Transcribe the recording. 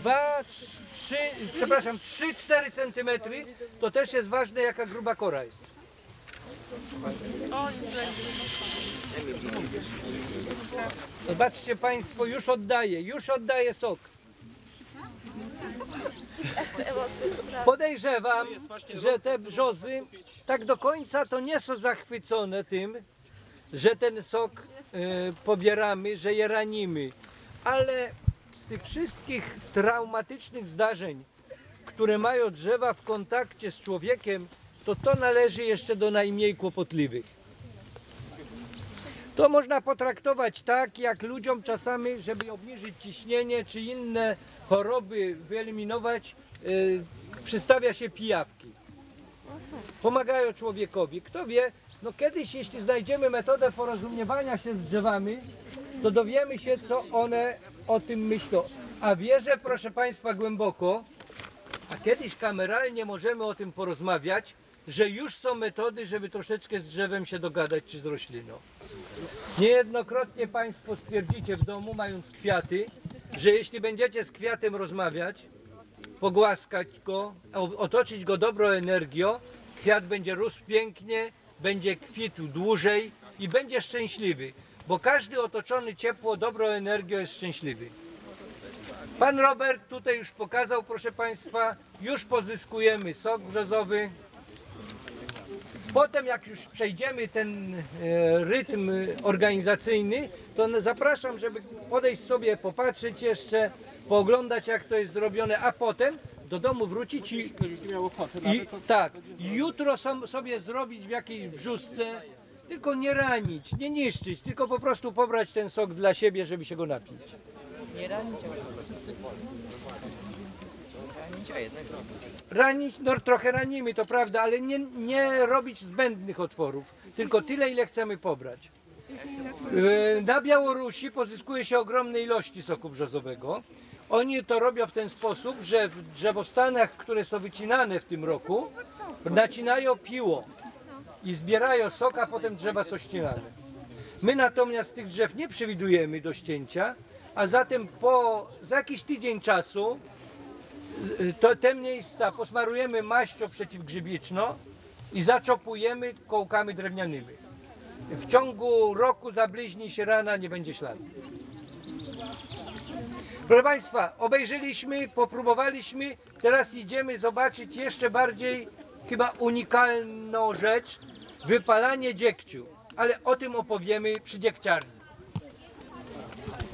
2, 3, przepraszam, 3-4 centymetry, to też jest ważne jaka gruba kora jest. Zobaczcie Państwo, już oddaje, już oddaje sok. Podejrzewam, że te brzozy tak do końca to nie są zachwycone tym, że ten sok e, pobieramy, że je ranimy. Ale tych wszystkich traumatycznych zdarzeń, które mają drzewa w kontakcie z człowiekiem, to to należy jeszcze do najmniej kłopotliwych. To można potraktować tak, jak ludziom czasami, żeby obniżyć ciśnienie czy inne choroby wyeliminować, yy, przystawia się pijawki. Pomagają człowiekowi. Kto wie, no kiedyś jeśli znajdziemy metodę porozumiewania się z drzewami, to dowiemy się, co one o tym myślą. A wierzę, proszę Państwa, głęboko, a kiedyś kameralnie możemy o tym porozmawiać, że już są metody, żeby troszeczkę z drzewem się dogadać, czy z rośliną. Niejednokrotnie Państwo stwierdzicie w domu, mając kwiaty, że jeśli będziecie z kwiatem rozmawiać, pogłaskać go, otoczyć go dobrą energią, kwiat będzie rósł pięknie, będzie kwitł dłużej i będzie szczęśliwy, bo każdy otoczony ciepło, dobrą energią jest szczęśliwy. Pan Robert tutaj już pokazał, proszę Państwa, już pozyskujemy sok brzozowy. Potem jak już przejdziemy ten e, rytm organizacyjny, to zapraszam, żeby podejść sobie, popatrzeć jeszcze, pooglądać jak to jest zrobione, a potem do domu wrócić i, i tak, jutro sobie zrobić w jakiejś brzuszce, tylko nie ranić, nie niszczyć, tylko po prostu pobrać ten sok dla siebie, żeby się go napić. Ranić, a jednak Ranić, no trochę ranimy, to prawda, ale nie, nie robić zbędnych otworów, tylko tyle, ile chcemy pobrać. E, Na Białorusi pozyskuje się ogromne ilości soku brzozowego. Oni to robią w ten sposób, że w drzewostanach, które są wycinane w tym roku, nacinają piło i zbierają sok, a potem drzewa są ścinane. My natomiast tych drzew nie przewidujemy do ścięcia, a zatem po, za jakiś tydzień czasu to te miejsca posmarujemy maścią przeciwgrzybiczną i zaczopujemy kołkami drewnianymi. W ciągu roku zabliźni się rana, nie będzie śladu. Proszę Państwa, obejrzeliśmy, popróbowaliśmy, teraz idziemy zobaczyć jeszcze bardziej chyba unikalną rzecz, wypalanie dziegciu. Ale o tym opowiemy przy dziegciarni.